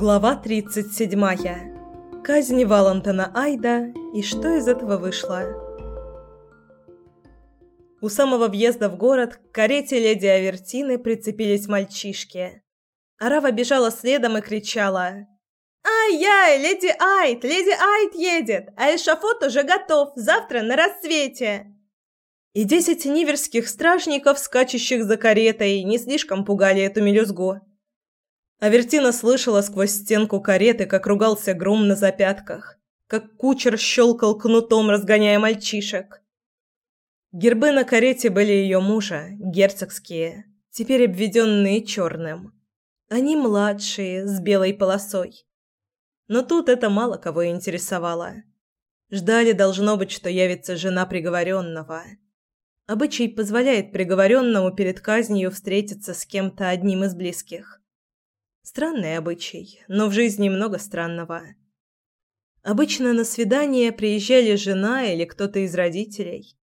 Глава 37. Казнь Валентина Айда и что из этого вышло. У самого въезда в город к карете леди Авертины прицепились мальчишки. Арава бежала следом и кричала. «Ай-яй, леди Айд! Леди Айд едет! А эшафот уже готов! Завтра на рассвете!» И десять ниверских стражников, скачущих за каретой, не слишком пугали эту мелюзгу. Авертина слышала сквозь стенку кареты, как ругался гром на запятках, как кучер щелкал кнутом, разгоняя мальчишек. Гербы на карете были ее мужа, герцогские, теперь обведенные черным. Они младшие, с белой полосой. Но тут это мало кого интересовало. Ждали, должно быть, что явится жена приговоренного. Обычай позволяет приговоренному перед казнью встретиться с кем-то одним из близких. Странный обычай, но в жизни много странного. Обычно на свидание приезжали жена или кто-то из родителей.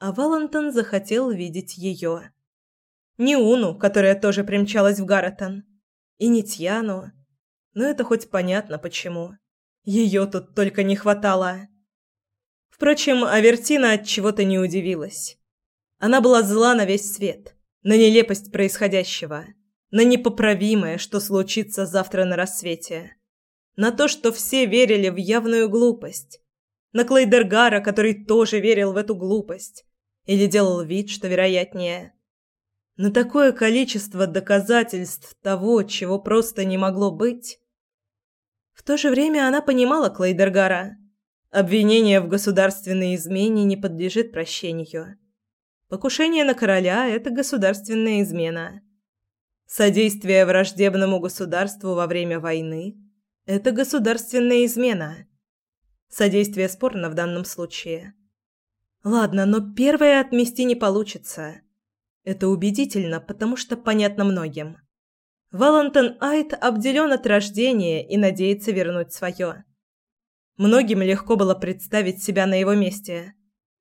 А Валентон захотел видеть ее. Не Уну, которая тоже примчалась в Гарретон, и не Тьяну. Но это хоть понятно почему. Ее тут только не хватало. Впрочем, Авертина от чего-то не удивилась. Она была зла на весь свет, на нелепость происходящего на непоправимое, что случится завтра на рассвете, на то, что все верили в явную глупость, на Клейдергара, который тоже верил в эту глупость или делал вид, что вероятнее, на такое количество доказательств того, чего просто не могло быть. В то же время она понимала Клейдергара. Обвинение в государственной измене не подлежит прощению. Покушение на короля – это государственная измена. Содействие враждебному государству во время войны – это государственная измена. Содействие спорно в данном случае. Ладно, но первое отмести не получится. Это убедительно, потому что понятно многим. Валентин Айт обделен от рождения и надеется вернуть свое. Многим легко было представить себя на его месте,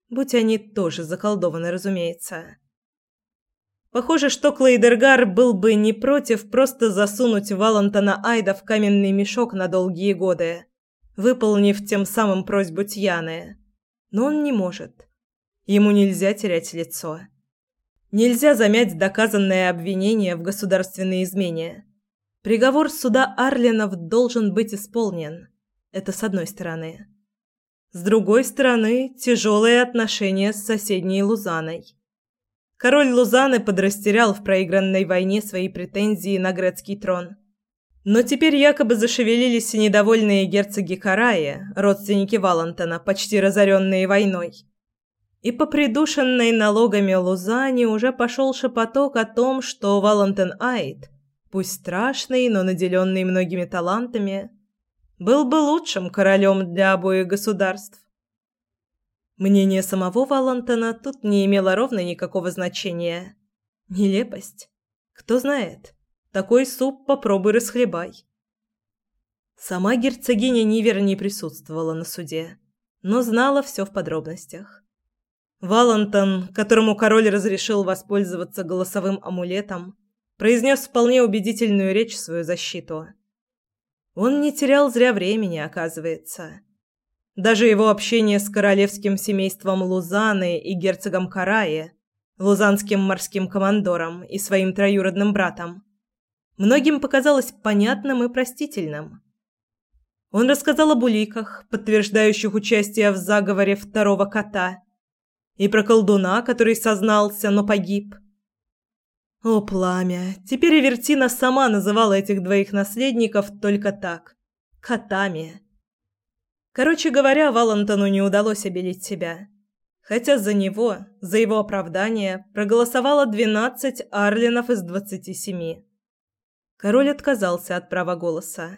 будь они тоже заколдованы, разумеется. Похоже, что Клейдергар был бы не против просто засунуть Валентона Айда в каменный мешок на долгие годы, выполнив тем самым просьбу Тьяны. Но он не может. Ему нельзя терять лицо. Нельзя замять доказанное обвинение в государственной измене. Приговор суда Арлинов должен быть исполнен. Это с одной стороны. С другой стороны, тяжелые отношения с соседней Лузаной. Король Лузаны подрастерял в проигранной войне свои претензии на грецкий трон. Но теперь якобы зашевелились и недовольные герцоги Караи, родственники Валантона, почти разоренные войной. И по придушенной налогами Лузане уже пошел шепоток о том, что Валантон Айд, пусть страшный, но наделенный многими талантами, был бы лучшим королем для обоих государств. Мнение самого Валантона тут не имело ровно никакого значения. Нелепость. Кто знает. Такой суп попробуй расхлебай. Сама герцогиня Нивер не присутствовала на суде, но знала все в подробностях. Валантон, которому король разрешил воспользоваться голосовым амулетом, произнес вполне убедительную речь в свою защиту. Он не терял зря времени, оказывается. Даже его общение с королевским семейством Лузаны и герцогом Караи, лузанским морским командором и своим троюродным братом, многим показалось понятным и простительным. Он рассказал об уликах, подтверждающих участие в заговоре второго кота, и про колдуна, который сознался, но погиб. О, пламя! Теперь Эвертина сама называла этих двоих наследников только так – котами. Короче говоря, Валентону не удалось обелить себя. Хотя за него, за его оправдание, проголосовало 12 арлинов из 27. Король отказался от права голоса,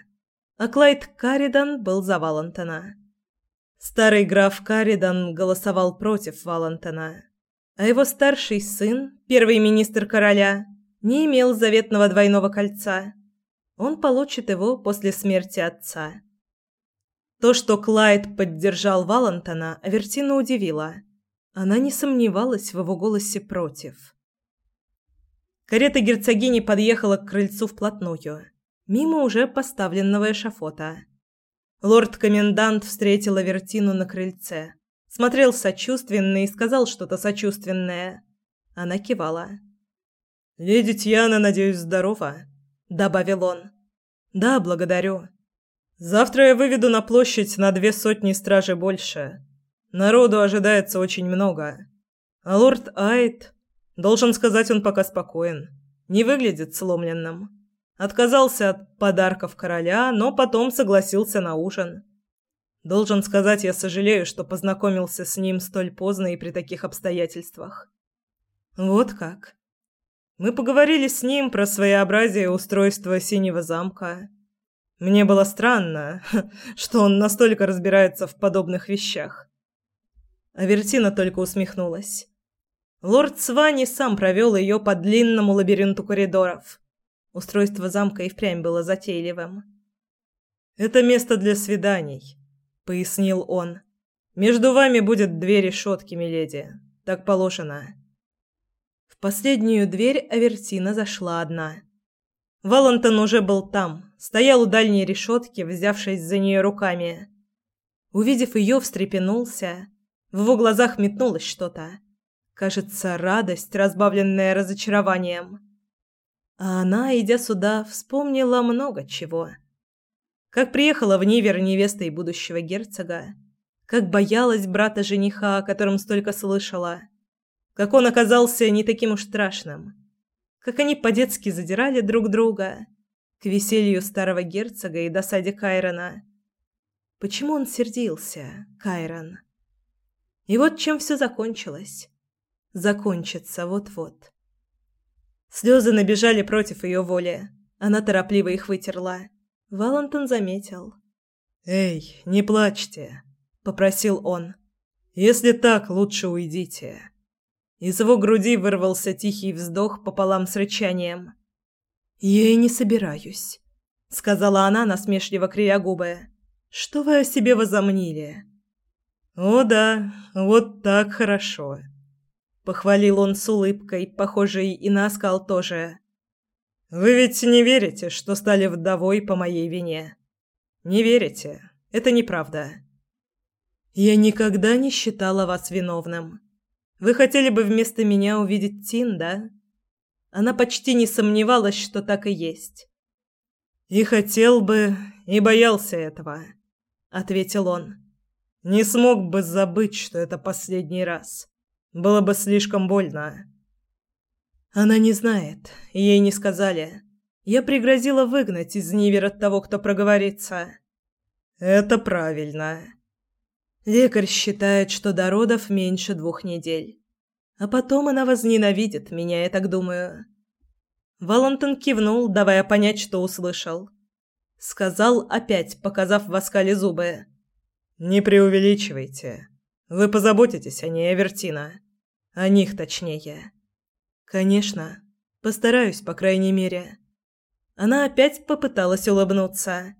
а Клайд Каридан был за Валентона. Старый граф Каридан голосовал против Валентона, а его старший сын, первый министр короля, не имел заветного двойного кольца. Он получит его после смерти отца. То, что Клайд поддержал Валентона, Авертина удивила. Она не сомневалась в его голосе против. Карета герцогини подъехала к крыльцу вплотную. мимо уже поставленного эшафота. Лорд-комендант встретил Авертину на крыльце. Смотрел сочувственно и сказал что-то сочувственное. Она кивала. «Леди Тьяна, надеюсь, здорова?» – добавил он. «Да, благодарю. Завтра я выведу на площадь на две сотни стражи больше. Народу ожидается очень много. А лорд Айт, должен сказать, он пока спокоен. Не выглядит сломленным. Отказался от подарков короля, но потом согласился на ужин. Должен сказать, я сожалею, что познакомился с ним столь поздно и при таких обстоятельствах. Вот как. Мы поговорили с ним про своеобразие устройства Синего замка. Мне было странно, что он настолько разбирается в подобных вещах. Авертина только усмехнулась. Лорд Свани сам провел ее по длинному лабиринту коридоров. Устройство замка и впрямь было затейливым. «Это место для свиданий», — пояснил он. «Между вами будет две решетки, миледи. Так положено». В последнюю дверь Авертина зашла одна. Валентон уже был там, стоял у дальней решетки, взявшись за нее руками. Увидев ее, встрепенулся — в его глазах метнулось что-то. Кажется, радость, разбавленная разочарованием. А она, идя сюда, вспомнила много чего. Как приехала в Нивер невестой будущего герцога, как боялась брата-жениха, о котором столько слышала, как он оказался не таким уж страшным, как они по-детски задирали друг друга, к веселью старого герцога и досаде Кайрона. Почему он сердился, Кайрон? И вот чем все закончилось. Закончится вот-вот. Слезы набежали против ее воли. Она торопливо их вытерла. Валентон заметил. «Эй, не плачьте», — попросил он. «Если так, лучше уйдите». Из его груди вырвался тихий вздох пополам с рычанием. «Я и не собираюсь», — сказала она, насмешливо кривя губы. «Что вы о себе возомнили? «О да, вот так хорошо», — похвалил он с улыбкой, похожей и на оскал тоже. «Вы ведь не верите, что стали вдовой по моей вине? Не верите? Это неправда». «Я никогда не считала вас виновным. Вы хотели бы вместо меня увидеть Тин, да?» Она почти не сомневалась, что так и есть. «И хотел бы, и боялся этого», — ответил он. Не смог бы забыть, что это последний раз. Было бы слишком больно. Она не знает, ей не сказали. Я пригрозила выгнать из Нивера того, кто проговорится. Это правильно. Лекарь считает, что до родов меньше двух недель. А потом она возненавидит меня, я так думаю. Валентин кивнул, давая понять, что услышал. Сказал опять, показав в оскале зубы. «Не преувеличивайте. Вы позаботитесь о ней, Авертина. О них, точнее». «Конечно. Постараюсь, по крайней мере». Она опять попыталась улыбнуться.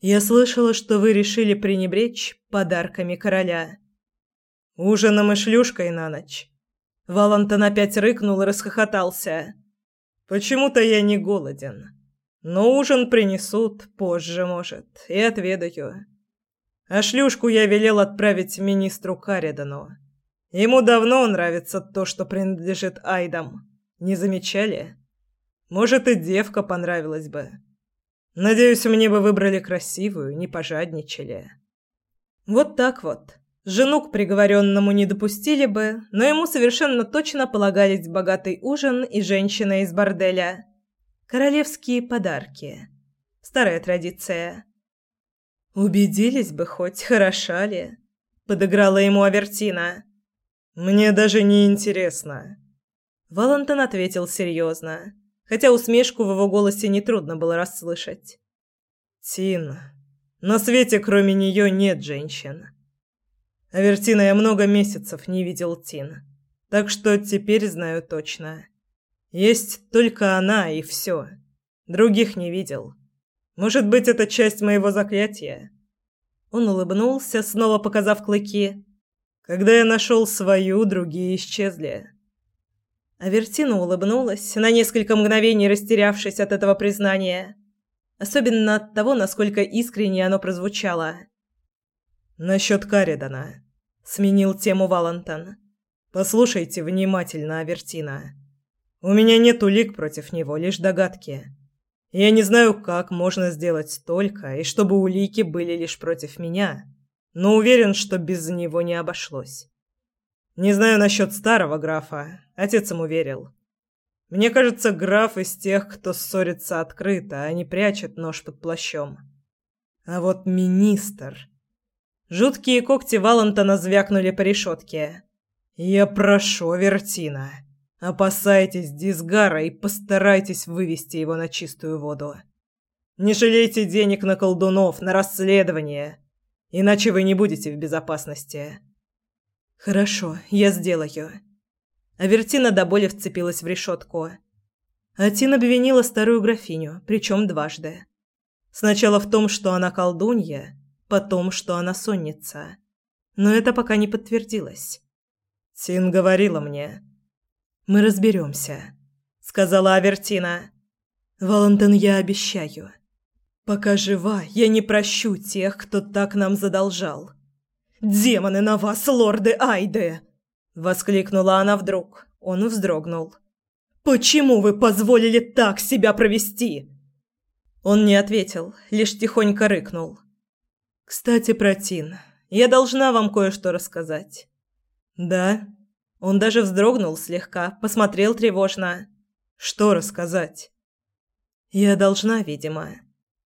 «Я слышала, что вы решили пренебречь подарками короля». «Ужином и шлюшкой на ночь». Валантон опять рыкнул и расхохотался. «Почему-то я не голоден. Но ужин принесут позже, может, и отведаю». А шлюшку я велел отправить министру Каридану. Ему давно нравится то, что принадлежит Айдам. Не замечали? Может, и девка понравилась бы. Надеюсь, мне бы выбрали красивую, не пожадничали. Вот так вот. Жену к приговоренному не допустили бы, но ему совершенно точно полагались богатый ужин и женщина из борделя. Королевские подарки. Старая традиция. «Убедились бы хоть, хороша ли?» — подыграла ему Авертина. «Мне даже не интересно». Валентин ответил серьезно, хотя усмешку в его голосе нетрудно было расслышать. «Тин, на свете кроме нее нет женщин. Авертина, я много месяцев не видел Тин, так что теперь знаю точно. Есть только она и все. Других не видел». Может быть, это часть моего заклятия?» Он улыбнулся, снова показав клыки. «Когда я нашел свою, другие исчезли». Авертина улыбнулась, на несколько мгновений растерявшись от этого признания. особенно от того, насколько искренне оно прозвучало. «Насчет Каридана», — сменил тему Валентон. «Послушайте внимательно, Авертина. У меня нет улик против него, лишь догадки. Я не знаю, как можно сделать столько, и чтобы улики были лишь против меня, но уверен, что без него не обошлось. Не знаю насчет старого графа, отец ему верил. Мне кажется, граф из тех, кто ссорится открыто, а не прячет нож под плащом. А вот министр... Жуткие когти Валентона звякнули по решетке. «Я прошу, Вертина, опасайтесь Дисгара и постарайтесь вывести его на чистую воду. Не жалейте денег на колдунов, на расследование, иначе вы не будете в безопасности». «Хорошо, я сделаю». Авертина до боли вцепилась в решетку. Атин обвинила старую графиню, причем дважды. Сначала в том, что она колдунья, потом, что она сонница. Но это пока не подтвердилось. «Тин говорила мне». «Мы разберемся», — сказала Авертина. «Валентин, я обещаю. Пока жива, я не прощу тех, кто так нам задолжал. Демоны на вас, лорды Айды!» Воскликнула она вдруг. Он вздрогнул. «Почему вы позволили так себя провести?» Он не ответил, лишь тихонько рыкнул. «Кстати, про Тин. Я должна вам кое-что рассказать». «Да?» Он даже вздрогнул слегка, посмотрел тревожно. «Что рассказать?» «Я должна, видимо.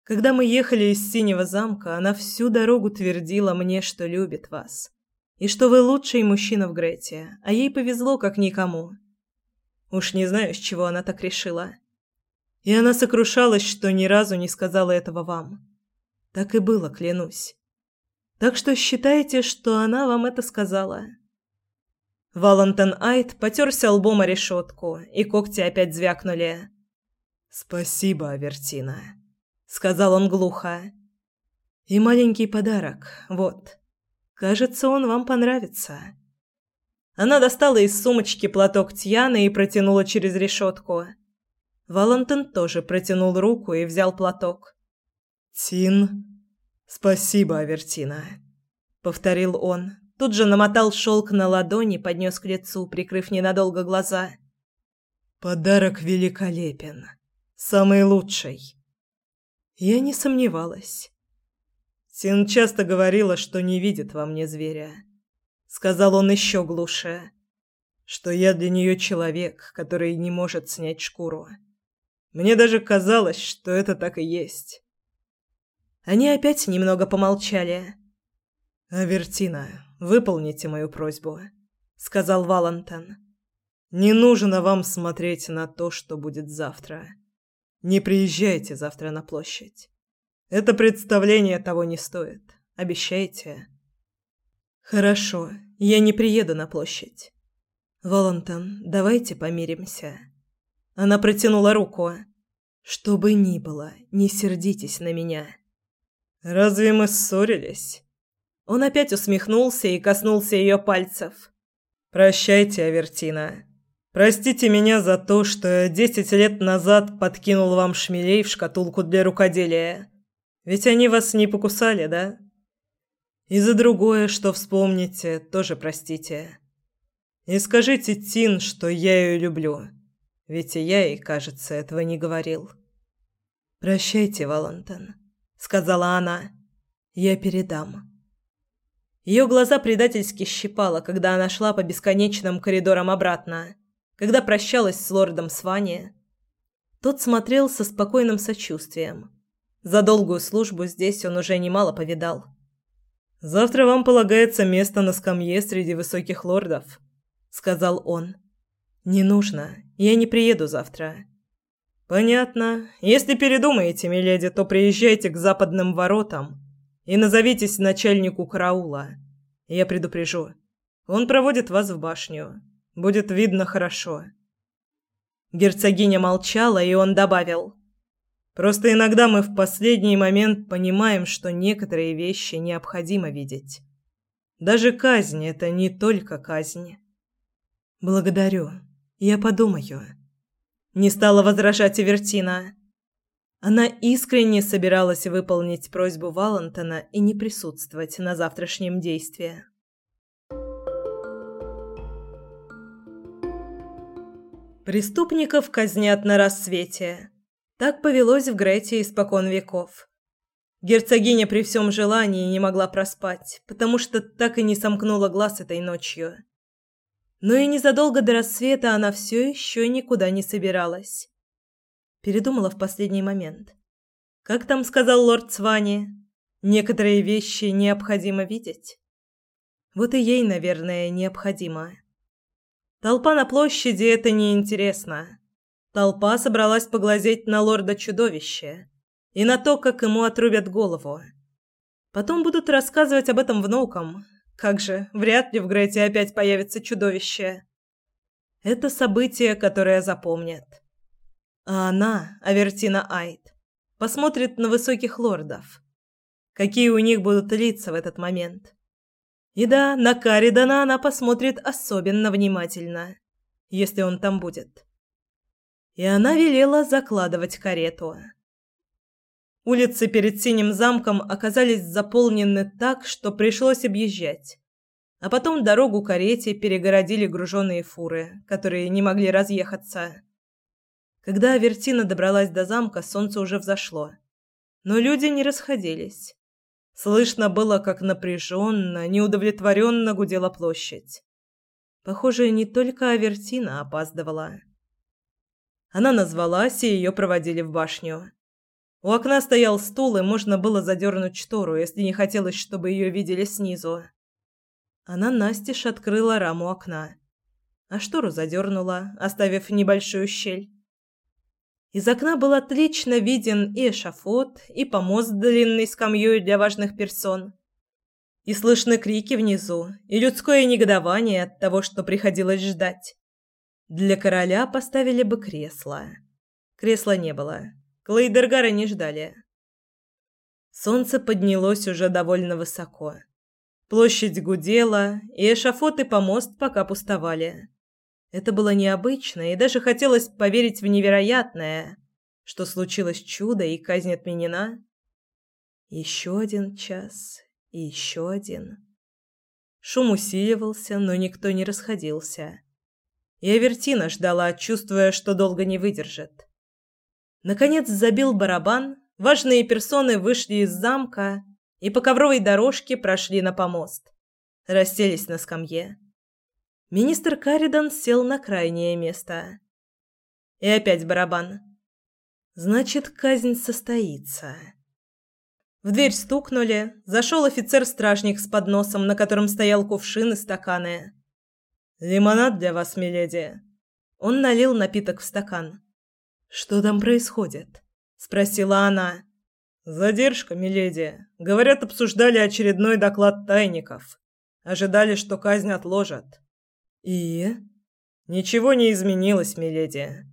Когда мы ехали из Синего замка, она всю дорогу твердила мне, что любит вас и что вы лучший мужчина в Грете, а ей повезло как никому. Уж не знаю, с чего она так решила. И она сокрушалась, что ни разу не сказала этого вам. Так и было, клянусь. Так что считайте, что она вам это сказала. Валентон Айт потерся лбом о решетку, и когти опять звякнули. «Спасибо, Авертина», — сказал он глухо. «И маленький подарок, вот». Кажется, он вам понравится. Она достала из сумочки платок Тьяны и протянула через решетку. Валентин тоже протянул руку и взял платок. «Тин, спасибо, Авертина», — повторил он. Тут же намотал шелк на ладони, поднес к лицу, прикрыв ненадолго глаза. «Подарок великолепен. Самый лучший». Я не сомневалась. Син часто говорила, что не видит во мне зверя. Сказал он еще глуше, что я для нее человек, который не может снять шкуру. Мне даже казалось, что это так и есть. Они опять немного помолчали. «Авертина, выполните мою просьбу», — сказал Валентин. «Не нужно вам смотреть на то, что будет завтра. Не приезжайте завтра на площадь. Это представление того не стоит. Обещайте. Хорошо, я не приеду на площадь. Волантон, давайте помиримся. Она протянула руку. Что бы ни было, не сердитесь на меня. Разве мы ссорились? Он опять усмехнулся и коснулся ее пальцев. Прощайте, Авертина. Простите меня за то, что десять лет назад подкинул вам шмелей в шкатулку для рукоделия. Ведь они вас не покусали, да? И за другое, что вспомните, тоже простите. И скажите Тин, что я ее люблю. Ведь и я ей, кажется, этого не говорил. «Прощайте, Валентин», — сказала она. «Я передам». Ее глаза предательски щипало, когда она шла по бесконечным коридорам обратно, когда прощалась с лордом Свани. Тот смотрел со спокойным сочувствием. За долгую службу здесь он уже немало повидал. «Завтра вам полагается место на скамье среди высоких лордов», — сказал он. «Не нужно. Я не приеду завтра». «Понятно. Если передумаете, миледи, то приезжайте к западным воротам и назовитесь начальнику караула. Я предупрежу. Он проводит вас в башню. Будет видно хорошо». Герцогиня молчала, и он добавил. Просто иногда мы в последний момент понимаем, что некоторые вещи необходимо видеть. Даже казнь – это не только казнь. Благодарю. Я подумаю. Не стала возражать Эвертина. Она искренне собиралась выполнить просьбу Валентона и не присутствовать на завтрашнем действии. Преступников казнят на рассвете. Так повелось в Грете испокон веков. Герцогиня при всем желании не могла проспать, потому что так и не сомкнула глаз этой ночью. Но и незадолго до рассвета она все еще никуда не собиралась. Передумала в последний момент. Как там сказал лорд Свани, некоторые вещи необходимо видеть. Вот и ей, наверное, необходимо. Толпа на площади это неинтересно. Толпа собралась поглазеть на лорда-чудовище и на то, как ему отрубят голову. Потом будут рассказывать об этом внукам. Как же, вряд ли в Грете опять появится чудовище. Это событие, которое запомнят. А она, Авертина Айт, посмотрит на высоких лордов. Какие у них будут лица в этот момент. И да, на Каридана она посмотрит особенно внимательно, если он там будет и она велела закладывать карету. Улицы перед Синим замком оказались заполнены так, что пришлось объезжать. А потом дорогу карете перегородили груженные фуры, которые не могли разъехаться. Когда Авертина добралась до замка, солнце уже взошло. Но люди не расходились. Слышно было, как напряженно, неудовлетворенно гудела площадь. Похоже, не только Авертина опаздывала. Она назвалась, и ее проводили в башню. У окна стоял стул, и можно было задернуть штору, если не хотелось, чтобы ее видели снизу. Она настежь открыла раму окна, а штору задернула, оставив небольшую щель. Из окна был отлично виден и эшафот, и помост длинный скамьей для важных персон. И слышны крики внизу, и людское негодование от того, что приходилось ждать. Для короля поставили бы кресло. Кресла не было. Клейдергара не ждали. Солнце поднялось уже довольно высоко. Площадь гудела, и эшафот и помост пока пустовали. Это было необычно, и даже хотелось поверить в невероятное, что случилось чудо и казнь отменена. Еще один час, и еще один. Шум усиливался, но никто не расходился и Авертина ждала, чувствуя, что долго не выдержит. Наконец забил барабан, важные персоны вышли из замка и по ковровой дорожке прошли на помост. Расселись на скамье. Министр Каридан сел на крайнее место. И опять барабан. Значит, казнь состоится. В дверь стукнули, зашел офицер-стражник с подносом, на котором стоял кувшин и стаканы. «Лимонад для вас, миледи». Он налил напиток в стакан. «Что там происходит?» – спросила она. «Задержка, миледи. Говорят, обсуждали очередной доклад тайников. Ожидали, что казнь отложат». «И?» «Ничего не изменилось, миледи».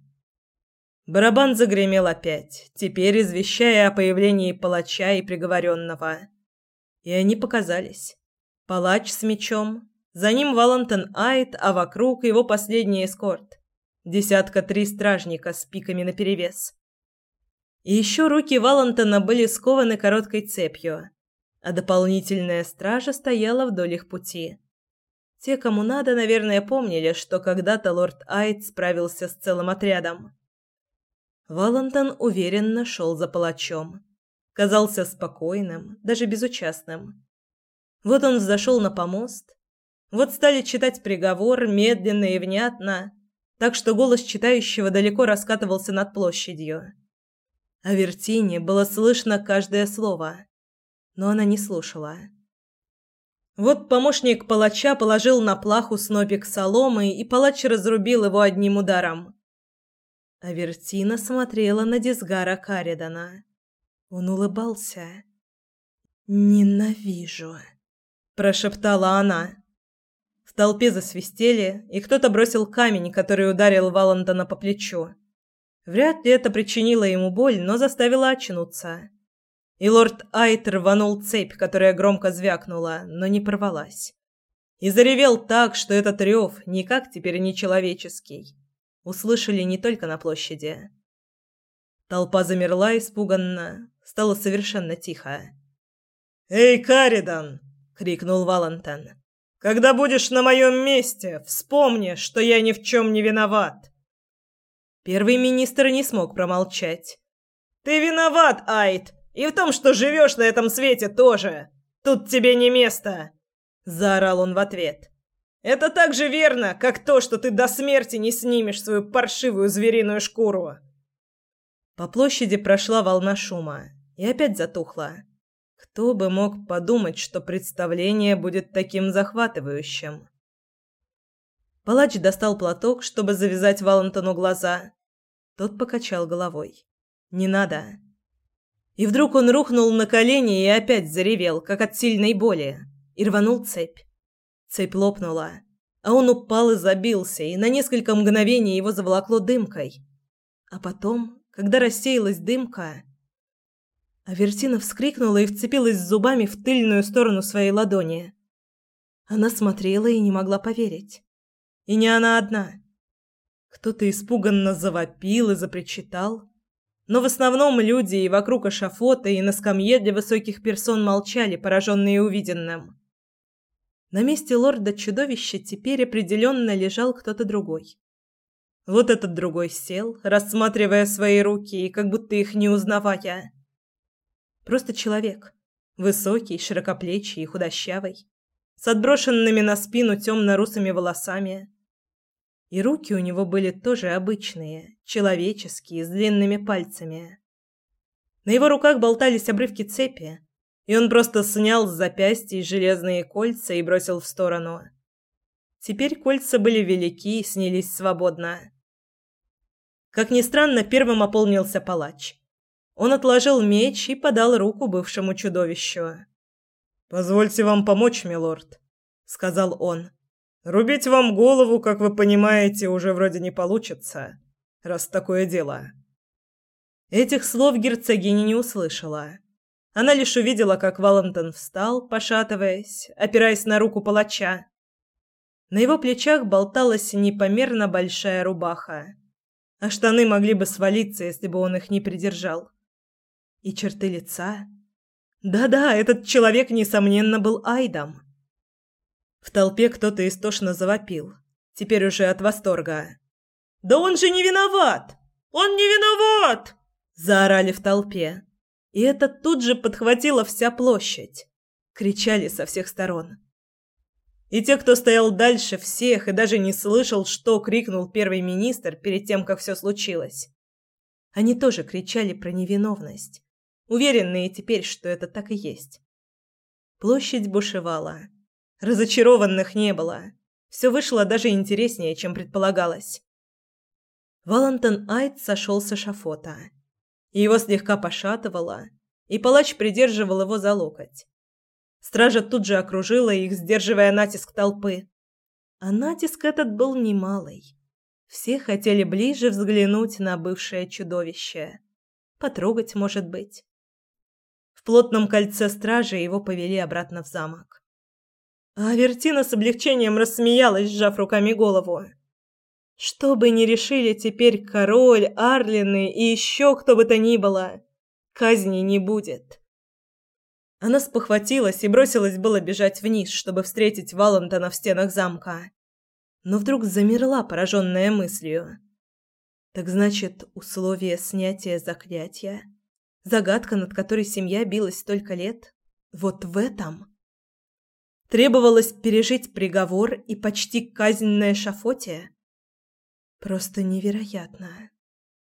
Барабан загремел опять, теперь извещая о появлении палача и приговоренного. И они показались. Палач с мечом, за ним Валентин Айт, а вокруг его последний эскорт. Десятка три стражника с пиками наперевес. И еще руки Валентина были скованы короткой цепью, а дополнительная стража стояла вдоль их пути. Те, кому надо, наверное, помнили, что когда-то лорд Айт справился с целым отрядом. Валентин уверенно шел за палачом. Казался спокойным, даже безучастным. Вот он взошел на помост, вот стали читать приговор медленно и внятно, так что голос читающего далеко раскатывался над площадью. А Вертине было слышно каждое слово, но она не слушала. Вот помощник палача положил на плаху снопик соломы, и палач разрубил его одним ударом. А Вертина смотрела на Дисгара Каридана. Он улыбался. «Ненавижу», – прошептала она. В толпе засвистели, и кто-то бросил камень, который ударил Валандона по плечу. Вряд ли это причинило ему боль, но заставило очнуться. И лорд Айт рванул цепь, которая громко звякнула, но не порвалась. И заревел так, что этот рев, никак теперь не человеческий, услышали не только на площади. Толпа замерла испуганно, стало совершенно тихо. «Эй, Каридан!» — крикнул Валентин. «Когда будешь на моем месте, вспомни, что я ни в чем не виноват!» Первый министр не смог промолчать. «Ты виноват, Айд, и в том, что живешь на этом свете тоже! Тут тебе не место!» — заорал он в ответ. «Это так же верно, как то, что ты до смерти не снимешь свою паршивую звериную шкуру!» По площади прошла волна шума и опять затухла. Кто бы мог подумать, что представление будет таким захватывающим? Палач достал платок, чтобы завязать Валентону глаза. Тот покачал головой. «Не надо». И вдруг он рухнул на колени и опять заревел, как от сильной боли, и рванул цепь. Цепь лопнула, а он упал и забился, и на несколько мгновений его заволокло дымкой. А потом когда рассеялась дымка. Авертина вскрикнула и вцепилась зубами в тыльную сторону своей ладони. Она смотрела и не могла поверить. И не она одна. Кто-то испуганно завопил и запричитал. Но в основном люди и вокруг эшафота, и на скамье для высоких персон молчали, пораженные увиденным. На месте лорда-чудовища теперь определенно лежал кто-то другой. Вот этот другой сел, рассматривая свои руки и как будто их не узнавая. Просто человек. Высокий, широкоплечий и худощавый. С отброшенными на спину темно-русыми волосами. И руки у него были тоже обычные, человеческие, с длинными пальцами. На его руках болтались обрывки цепи, и он просто снял с запястья железные кольца и бросил в сторону. Теперь кольца были велики и снялись свободно. Как ни странно, первым ополнился палач. Он отложил меч и подал руку бывшему чудовищу. «Позвольте вам помочь, милорд», — сказал он. «Рубить вам голову, как вы понимаете, уже вроде не получится, раз такое дело». Этих слов герцогиня не услышала. Она лишь увидела, как Валентон встал, пошатываясь, опираясь на руку палача. На его плечах болталась непомерно большая рубаха, а штаны могли бы свалиться, если бы он их не придержал. И черты лица... Да-да, этот человек, несомненно, был Айдом. В толпе кто-то истошно завопил, теперь уже от восторга. «Да он же не виноват! Он не виноват!» Заорали в толпе. И это тут же подхватила вся площадь. Кричали со всех сторон. И те, кто стоял дальше всех и даже не слышал, что крикнул первый министр перед тем, как все случилось. Они тоже кричали про невиновность, уверенные теперь, что это так и есть. Площадь бушевала. Разочарованных не было. Все вышло даже интереснее, чем предполагалось. Валентон Айт сошел с эшафота. Его слегка пошатывало, и палач придерживал его за локоть. Стража тут же окружила их, сдерживая натиск толпы. А натиск этот был немалый. Все хотели ближе взглянуть на бывшее чудовище. Потрогать, может быть. В плотном кольце стражи его повели обратно в замок. А Вертина с облегчением рассмеялась, сжав руками голову. Что бы ни решили теперь король, Арлины и еще кто бы то ни было, казни не будет. Она спохватилась и бросилась было бежать вниз, чтобы встретить Валентона в стенах замка. Но вдруг замерла, пораженная мыслью. Так значит, условие снятия заклятия, загадка, над которой семья билась столько лет, вот в этом. Требовалось пережить приговор и почти казнь на эшафоте. Просто невероятно.